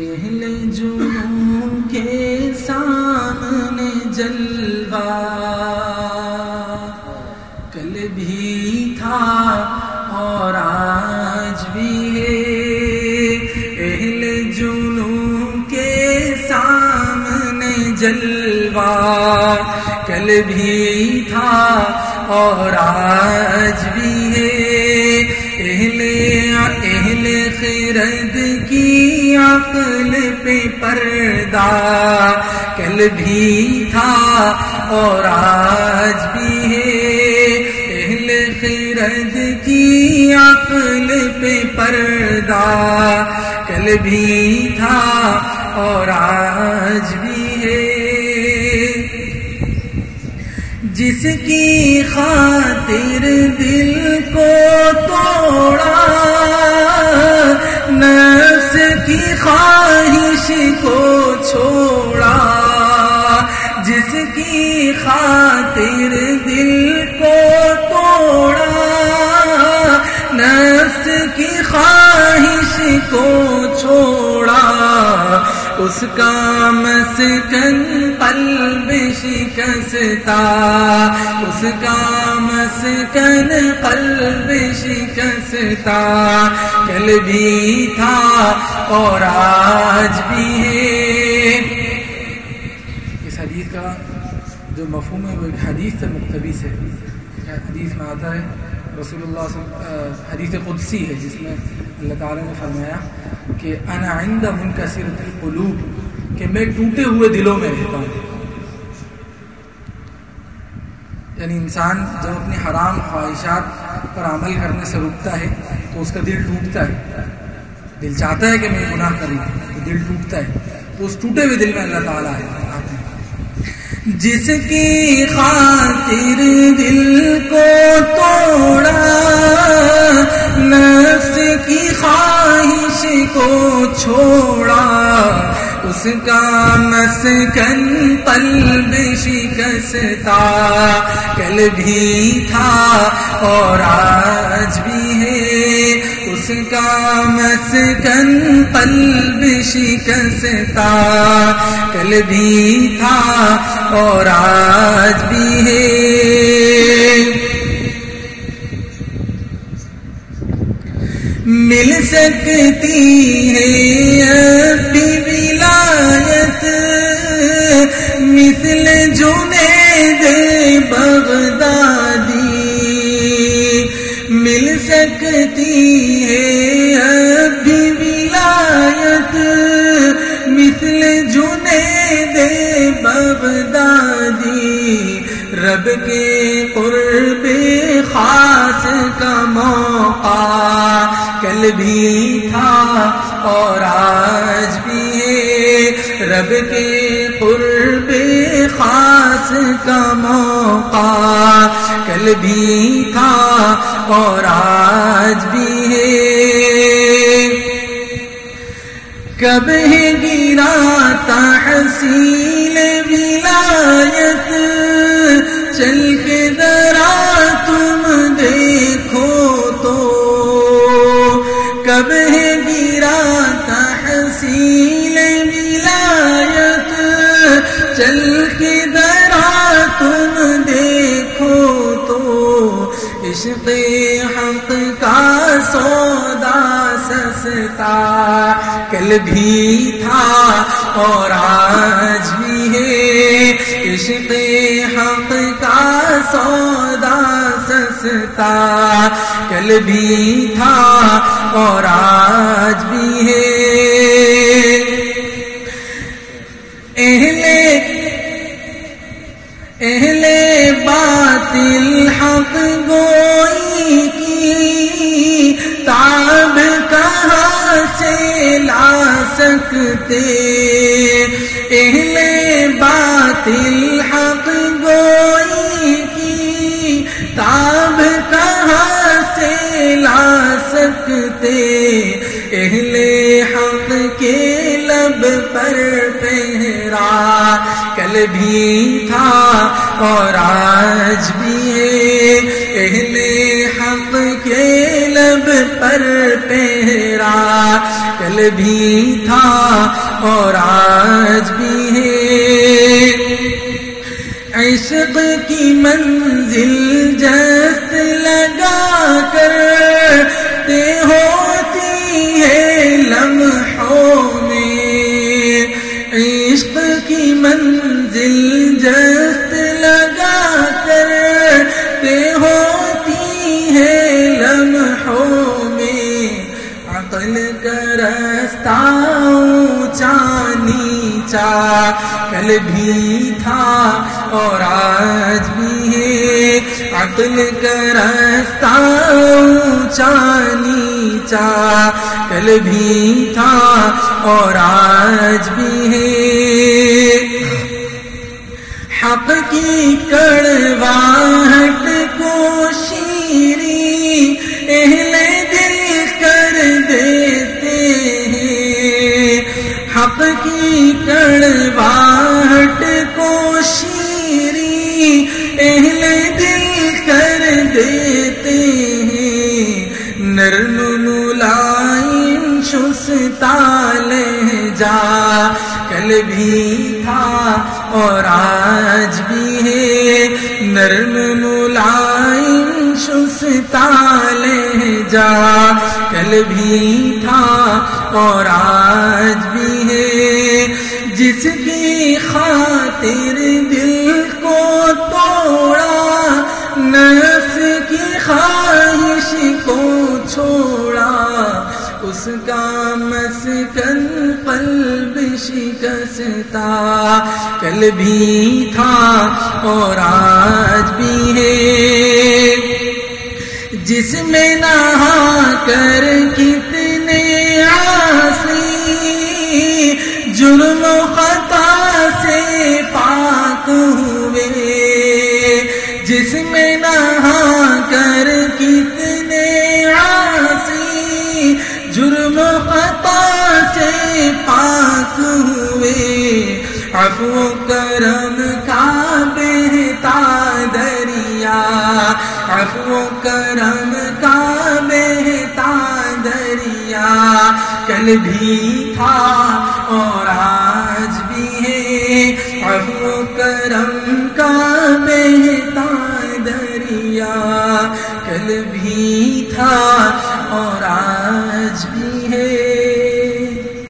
اہل جنوں کے سامنے جلوہ۔ کل بھی تھا اور آج بھی ہے۔ اہل جنوں کے سامنے جلوہ۔ کل بھی تھا اور آج بھی ہے۔ خیرد کی عقل پہ پردہ۔ کل بھی تھا اور آج بھی ہے۔ اہل خیرد کی عقل پہ پردہ۔ کل بھی تھا اور آج بھی ہے۔ جس کی خاطر دل کو توڑا کی خواہش کو چھوڑا، جس کی خاطر دل کو توڑا، نفس کی خواہش کو چھوڑا۔ اس کا مسکن قلب شکستا اس کا مسکن قلب شکستا کل بھی تھا اور آج بھی ہے اس حدیث کا جو مفہوم ہے وہ ایک حدیث سے مقتبس ہے۔ حدیث میں آتا ہے، رسول اللہ صلی حدیث قدسی ہے جس میں اللہ تعالیٰ نے فرمایا کہ انا عند منکسرت القلوب، کہ میں ٹوٹے ہوئے دلوں میں رہتا ہوں۔ یعنی انسان جب اپنی حرام خواہشات پر عمل کرنے سے رکتا ہے تو اس کا دل ٹوٹتا ہے۔ دل چاہتا ہے کہ میں گناہ کروں تو دل ٹوٹتا ہے۔ تو اس ٹوٹے ہوئے دل میں اللہ تعالیٰ ہے۔ جس کی خاطر دل کو توڑا، نفس کی خواہش کو چھوڑا، اس کا مسکن قلب شکستا کل بھی تھا اور آج بھی کا مسکن قلب شکستا کل بھی تھا اور آج بھی ہے۔ مل سکتی ہے ابھی ولایت۔ مثل جنید بغدادی۔ مل سکتی رب کے قرب خاص کا موقع، کل بھی تھا اور آج بھی ہے رب کے قرب خاص کا موقع، کل بھی تھا اور آج بھی ہے کب ہے گرا تحصیل ولایت چل کے ذرا تم دیکھو تو کب ہے گرا تحصیل ولایت؟ چل کے ذرا تم دیکھو تو عشق حق کا سودا سستا کل بھی تھا اور آج بھی ہے عشق حق کا سستا کل بھی تھا اور آج بھی ہے۔ اہل اہل باطل حق گوئی کی، تاب کہاں سے لا سکتے؟ اہل باطل حق گوئی اہل حق کے لب پر پہرا۔ کل بھی تھا اور آج بھی ہے۔ اہل حق کے لب پر پہرا۔ کل بھی تھا اور آج بھی ہے۔ عشق کی منزل جست لگا کر تے نیچا کل بھی تھا اور آج بھی ہے۔ عقل کا رستہ اونچا نیچا۔ کل بھی تھا اور آج بھی ہے۔ حق کی کڑواہٹ کو شیری بھی تھا اور آج بھی ہے۔ نرم ملائم شستا لہجا کل بھی تھا اور آج بھی ہے۔ جس کی خاطر دل کو توڑا، نفس کی خواہش کو چھوڑا۔ اس کا مسکن قلب شکستا کل بھی تھا اور آج بھی ہے۔ جس میں نہا کر کتنے آسی جرم و خطا ہوئے۔ عفو کرم کا بہتا دریا۔ عفو کرم کا بہتا دریا۔ کل بھی تھا